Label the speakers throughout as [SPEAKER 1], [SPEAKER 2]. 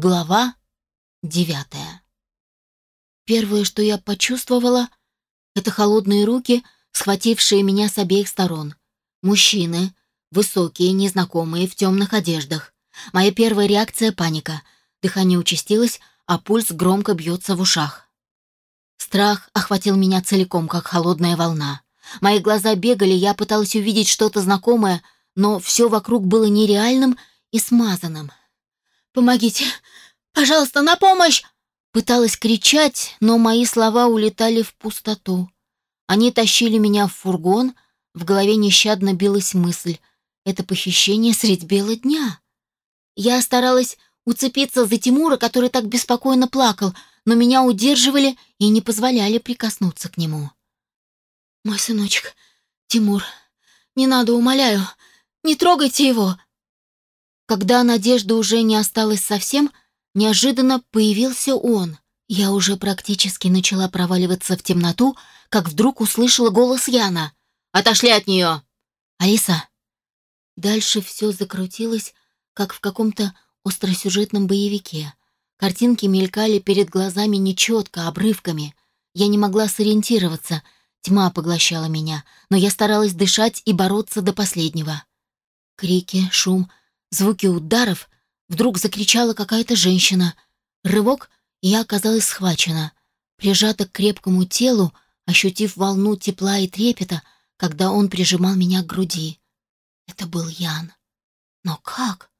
[SPEAKER 1] Глава девятая. Первое, что я почувствовала, это холодные руки, схватившие меня с обеих сторон. Мужчины, высокие, незнакомые, в темных одеждах. Моя первая реакция — паника. Дыхание участилось, а пульс громко бьется в ушах. Страх охватил меня целиком, как холодная волна. Мои глаза бегали, я пыталась увидеть что-то знакомое, но все вокруг было нереальным и смазанным. «Помогите! Пожалуйста, на помощь!» Пыталась кричать, но мои слова улетали в пустоту. Они тащили меня в фургон, в голове нещадно билась мысль. Это похищение средь бела дня. Я старалась уцепиться за Тимура, который так беспокойно плакал, но меня удерживали и не позволяли прикоснуться к нему. «Мой сыночек, Тимур, не надо, умоляю, не трогайте его!» Когда надежды уже не осталось совсем, неожиданно появился он. Я уже практически начала проваливаться в темноту, как вдруг услышала голос Яна. «Отошли от нее!» «Алиса!» Дальше все закрутилось, как в каком-то остросюжетном боевике. Картинки мелькали перед глазами нечетко, обрывками. Я не могла сориентироваться, тьма поглощала меня, но я старалась дышать и бороться до последнего. Крики, шум, звуки ударов, вдруг закричала какая-то женщина. Рывок, и я оказалась схвачена, прижата к крепкому телу, ощутив волну тепла и трепета, когда он прижимал меня к груди. Это был Ян. Но как?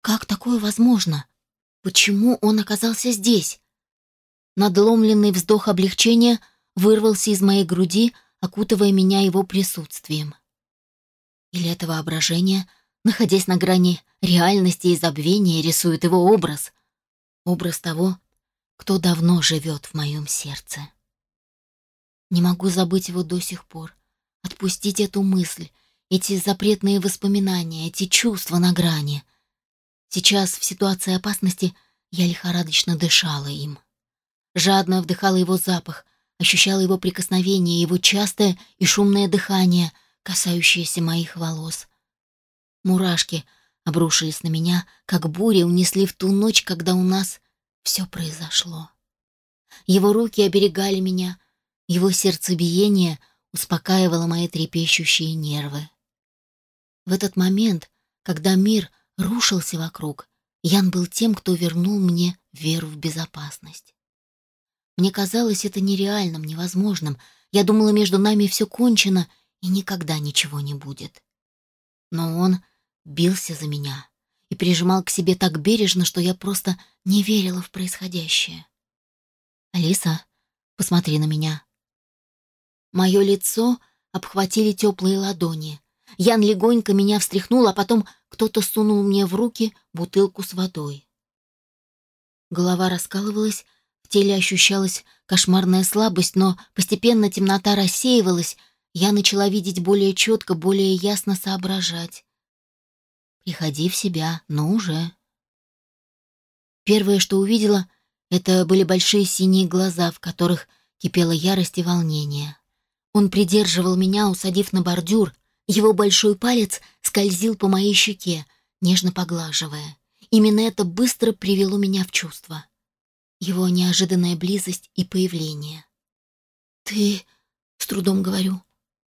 [SPEAKER 1] Как такое возможно? Почему он оказался здесь? Надломленный вздох облегчения вырвался из моей груди, окутывая меня его присутствием. Или это воображение — находясь на грани реальности и забвения, рисует его образ. Образ того, кто давно живет в моем сердце. Не могу забыть его до сих пор. Отпустить эту мысль, эти запретные воспоминания, эти чувства на грани. Сейчас, в ситуации опасности, я лихорадочно дышала им. Жадно вдыхала его запах, ощущала его прикосновение, его частое и шумное дыхание, касающееся моих волос. Мурашки обрушились на меня, как буря унесли в ту ночь, когда у нас все произошло. Его руки оберегали меня, его сердцебиение успокаивало мои трепещущие нервы. В этот момент, когда мир рушился вокруг, Ян был тем, кто вернул мне веру в безопасность. Мне казалось это нереальным, невозможным. Я думала, между нами все кончено и никогда ничего не будет. Но он бился за меня и прижимал к себе так бережно, что я просто не верила в происходящее. «Алиса, посмотри на меня». Мое лицо обхватили теплые ладони. Ян легонько меня встряхнул, а потом кто-то сунул мне в руки бутылку с водой. Голова раскалывалась, в теле ощущалась кошмарная слабость, но постепенно темнота рассеивалась, я начала видеть более четко, более ясно соображать. Приходи в себя, ну уже. Первое, что увидела, это были большие синие глаза, в которых кипела ярость и волнение. Он придерживал меня, усадив на бордюр, его большой палец скользил по моей щеке, нежно поглаживая. Именно это быстро привело меня в чувство. Его неожиданная близость и появление. «Ты...» — с трудом говорю.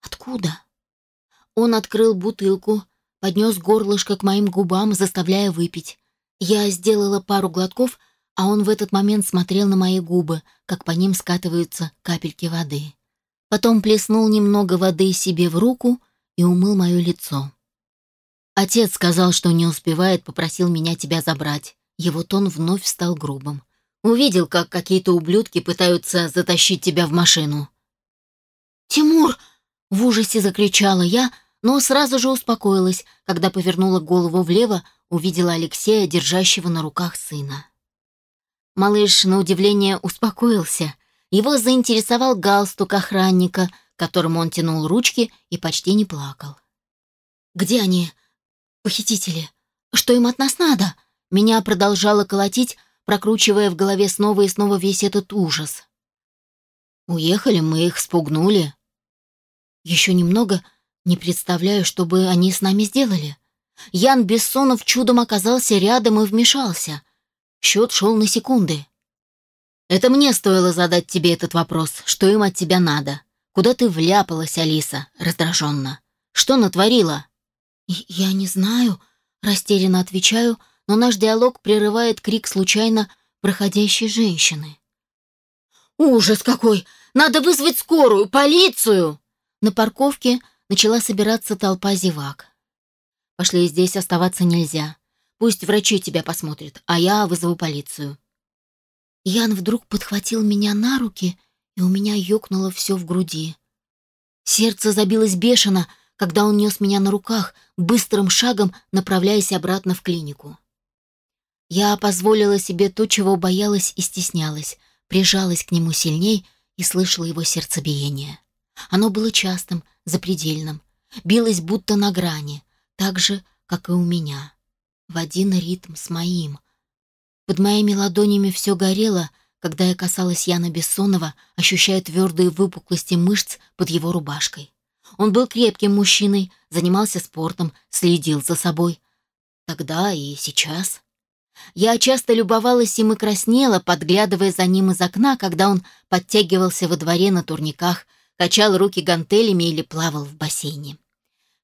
[SPEAKER 1] «Откуда?» Он открыл бутылку, поднес горлышко к моим губам, заставляя выпить. Я сделала пару глотков, а он в этот момент смотрел на мои губы, как по ним скатываются капельки воды. Потом плеснул немного воды себе в руку и умыл мое лицо. Отец сказал, что не успевает, попросил меня тебя забрать. Его тон вновь стал грубым. Увидел, как какие-то ублюдки пытаются затащить тебя в машину. «Тимур!» — в ужасе закричала я, но сразу же успокоилась, когда повернула голову влево, увидела Алексея, держащего на руках сына. Малыш, на удивление, успокоился. Его заинтересовал галстук охранника, которому он тянул ручки и почти не плакал. «Где они? Похитители? Что им от нас надо?» Меня продолжало колотить, прокручивая в голове снова и снова весь этот ужас. «Уехали, мы их спугнули». Еще немного — не представляю, что бы они с нами сделали. Ян Бессонов чудом оказался рядом и вмешался. Счет шел на секунды. Это мне стоило задать тебе этот вопрос. Что им от тебя надо? Куда ты вляпалась, Алиса? Раздраженно. Что натворила? Я не знаю, растерянно отвечаю, но наш диалог прерывает крик случайно проходящей женщины. «Ужас какой! Надо вызвать скорую, полицию!» На парковке начала собираться толпа зевак. «Пошли, здесь оставаться нельзя. Пусть врачи тебя посмотрят, а я вызову полицию». Ян вдруг подхватил меня на руки, и у меня ёкнуло все в груди. Сердце забилось бешено, когда он нес меня на руках, быстрым шагом направляясь обратно в клинику. Я позволила себе то, чего боялась и стеснялась, прижалась к нему сильней и слышала его сердцебиение. Оно было частым, запредельным, билось будто на грани, так же, как и у меня, в один ритм с моим. Под моими ладонями все горело, когда я касалась Яна Бессонова, ощущая твердые выпуклости мышц под его рубашкой. Он был крепким мужчиной, занимался спортом, следил за собой. Тогда и сейчас. Я часто любовалась им и краснела, подглядывая за ним из окна, когда он подтягивался во дворе на турниках, качал руки гантелями или плавал в бассейне.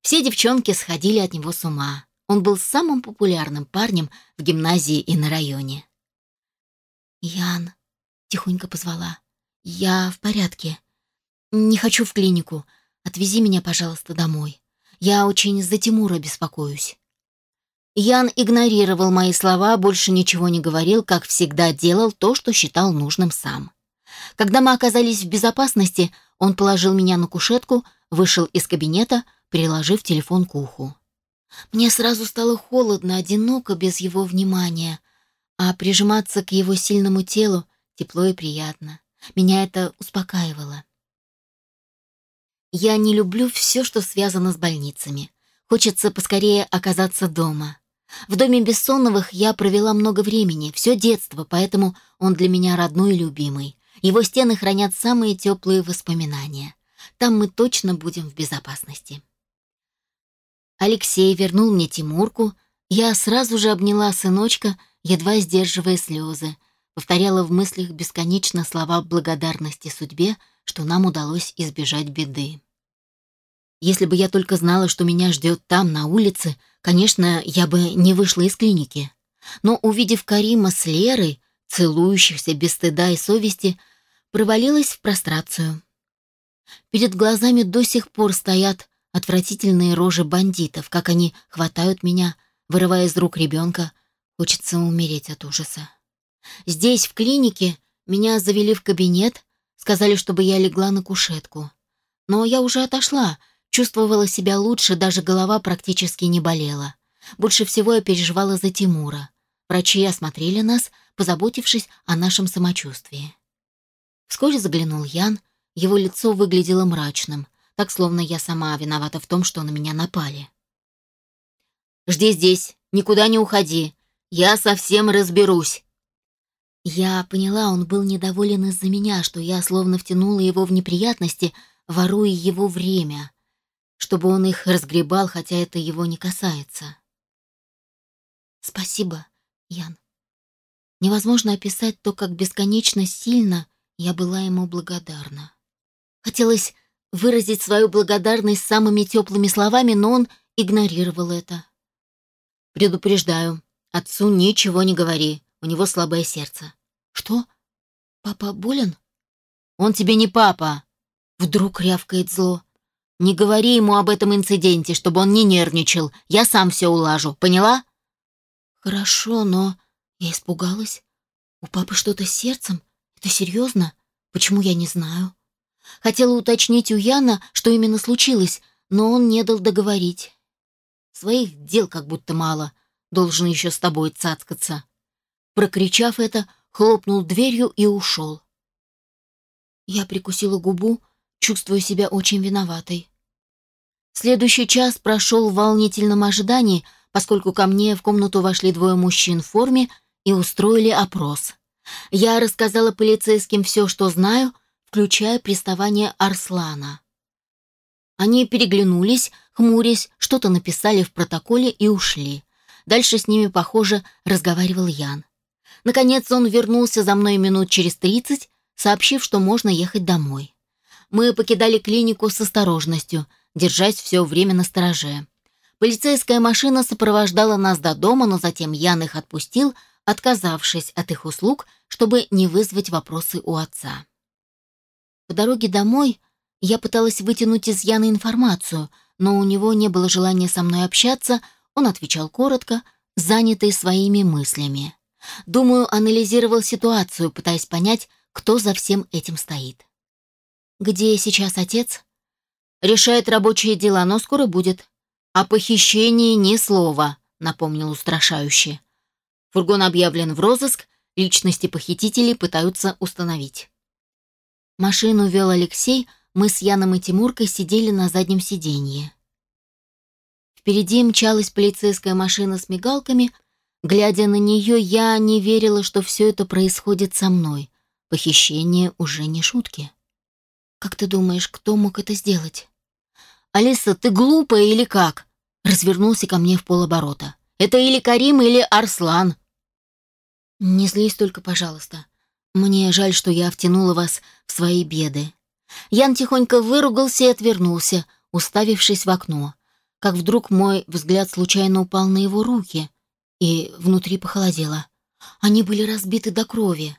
[SPEAKER 1] Все девчонки сходили от него с ума. Он был самым популярным парнем в гимназии и на районе. «Ян», — тихонько позвала, — «я в порядке. Не хочу в клинику. Отвези меня, пожалуйста, домой. Я очень за Тимура беспокоюсь». Ян игнорировал мои слова, больше ничего не говорил, как всегда делал то, что считал нужным сам. Когда мы оказались в безопасности, он положил меня на кушетку, вышел из кабинета, приложив телефон к уху. Мне сразу стало холодно, одиноко без его внимания, а прижиматься к его сильному телу тепло и приятно. Меня это успокаивало. Я не люблю все, что связано с больницами. Хочется поскорее оказаться дома. В доме Бессоновых я провела много времени, все детство, поэтому он для меня родной и любимый. Его стены хранят самые теплые воспоминания. Там мы точно будем в безопасности. Алексей вернул мне Тимурку. Я сразу же обняла сыночка, едва сдерживая слезы. Повторяла в мыслях бесконечно слова благодарности судьбе, что нам удалось избежать беды. Если бы я только знала, что меня ждет там, на улице, конечно, я бы не вышла из клиники. Но, увидев Карима с Лерой, целующихся без стыда и совести, провалилась в прострацию. Перед глазами до сих пор стоят отвратительные рожи бандитов, как они хватают меня, вырывая из рук ребенка. Хочется умереть от ужаса. Здесь, в клинике, меня завели в кабинет, сказали, чтобы я легла на кушетку. Но я уже отошла, Чувствовала себя лучше, даже голова практически не болела. Больше всего я переживала за Тимура. Врачи осмотрели нас, позаботившись о нашем самочувствии. Вскоре заглянул Ян, его лицо выглядело мрачным, так словно я сама виновата в том, что на меня напали. «Жди здесь, никуда не уходи, я совсем разберусь». Я поняла, он был недоволен из-за меня, что я словно втянула его в неприятности, воруя его время чтобы он их разгребал, хотя это его не касается. Спасибо, Ян. Невозможно описать то, как бесконечно сильно я была ему благодарна. Хотелось выразить свою благодарность самыми теплыми словами, но он игнорировал это. «Предупреждаю, отцу ничего не говори, у него слабое сердце». «Что? Папа болен?» «Он тебе не папа!» Вдруг рявкает зло. Не говори ему об этом инциденте, чтобы он не нервничал. Я сам все улажу, поняла? Хорошо, но я испугалась. У папы что-то с сердцем? Это серьезно? Почему я не знаю? Хотела уточнить у Яна, что именно случилось, но он не дал договорить. Своих дел как будто мало. Должен еще с тобой цацкаться. Прокричав это, хлопнул дверью и ушел. Я прикусила губу, чувствуя себя очень виноватой. Следующий час прошел в волнительном ожидании, поскольку ко мне в комнату вошли двое мужчин в форме и устроили опрос. Я рассказала полицейским все, что знаю, включая приставание Арслана. Они переглянулись, хмурясь, что-то написали в протоколе и ушли. Дальше с ними, похоже, разговаривал Ян. Наконец он вернулся за мной минут через тридцать, сообщив, что можно ехать домой. Мы покидали клинику с осторожностью, держась все время на стороже. Полицейская машина сопровождала нас до дома, но затем Ян их отпустил, отказавшись от их услуг, чтобы не вызвать вопросы у отца. По дороге домой я пыталась вытянуть из Яна информацию, но у него не было желания со мной общаться, он отвечал коротко, занятый своими мыслями. Думаю, анализировал ситуацию, пытаясь понять, кто за всем этим стоит. «Где сейчас отец?» «Решает рабочие дела, но скоро будет». «О похищении ни слова», — напомнил устрашающе. Фургон объявлен в розыск, личности похитителей пытаются установить. Машину вел Алексей, мы с Яном и Тимуркой сидели на заднем сиденье. Впереди мчалась полицейская машина с мигалками. Глядя на нее, я не верила, что все это происходит со мной. Похищение уже не шутки. «Как ты думаешь, кто мог это сделать?» «Алиса, ты глупая или как?» Развернулся ко мне в полоборота. «Это или Карим, или Арслан». «Не злись только, пожалуйста. Мне жаль, что я втянула вас в свои беды». Ян тихонько выругался и отвернулся, уставившись в окно. Как вдруг мой взгляд случайно упал на его руки, и внутри похолодело. Они были разбиты до крови.